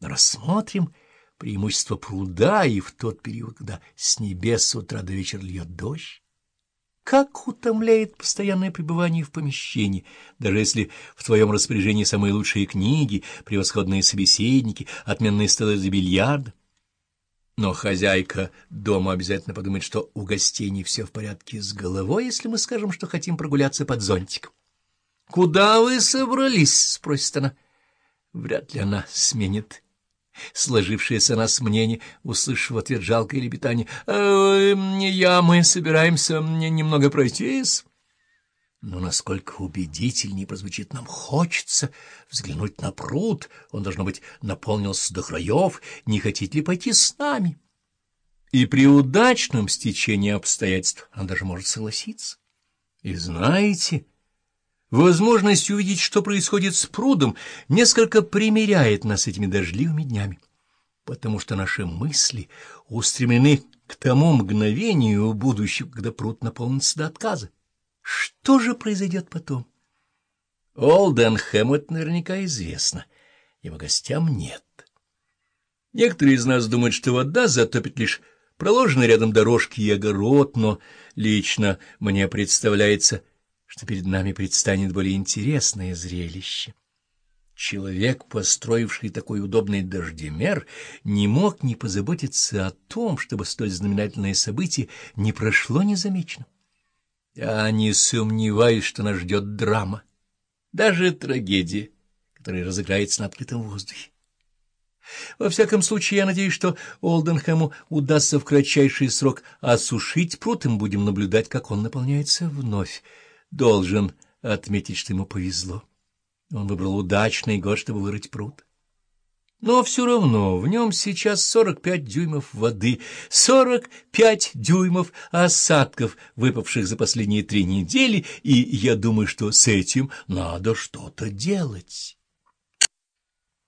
Рассмотрим преимущество пруда и в тот период, когда с небес с утра до вечера льет дождь. Как утомляет постоянное пребывание в помещении, даже если в твоем распоряжении самые лучшие книги, превосходные собеседники, отменные столы для бильярда. Но хозяйка дома обязательно подумает, что у гостей не все в порядке с головой, если мы скажем, что хотим прогуляться под зонтиком. — Куда вы собрались? — спросит она. Вряд ли она сменит сложившееся нас мнение, услышав в ответ жалкое лепетание. «Э, «Я, мы собираемся немного пройтись». Но насколько убедительнее прозвучит нам «хочется» взглянуть на пруд, он, должно быть, наполнился до краев, не хотите ли пойти с нами? И при удачном стечении обстоятельств он даже может согласиться. И знаете, возможность увидеть, что происходит с прудом, несколько примиряет нас этими дождливыми днями, потому что наши мысли устремлены к тому мгновению будущего, когда пруд наполнится до отказа. Что же произойдет потом? Олденхэм это наверняка известно, его гостям нет. Некоторые из нас думают, что вода затопит лишь проложенные рядом дорожки и огород, но лично мне представляется, что перед нами предстанет более интересное зрелище. Человек, построивший такой удобный дождемер, не мог не позаботиться о том, чтобы столь знаменательное событие не прошло незамеченным. Я не сомневаюсь, что нас ждет драма, даже трагедия, которая разыграется на открытом воздухе. Во всяком случае, я надеюсь, что Олденхэму удастся в кратчайший срок осушить пруд, и мы будем наблюдать, как он наполняется вновь. Должен отметить, что ему повезло. Он выбрал удачный год, чтобы вырыть пруд. Но все равно в нем сейчас сорок пять дюймов воды, сорок пять дюймов осадков, выпавших за последние три недели, и я думаю, что с этим надо что-то делать.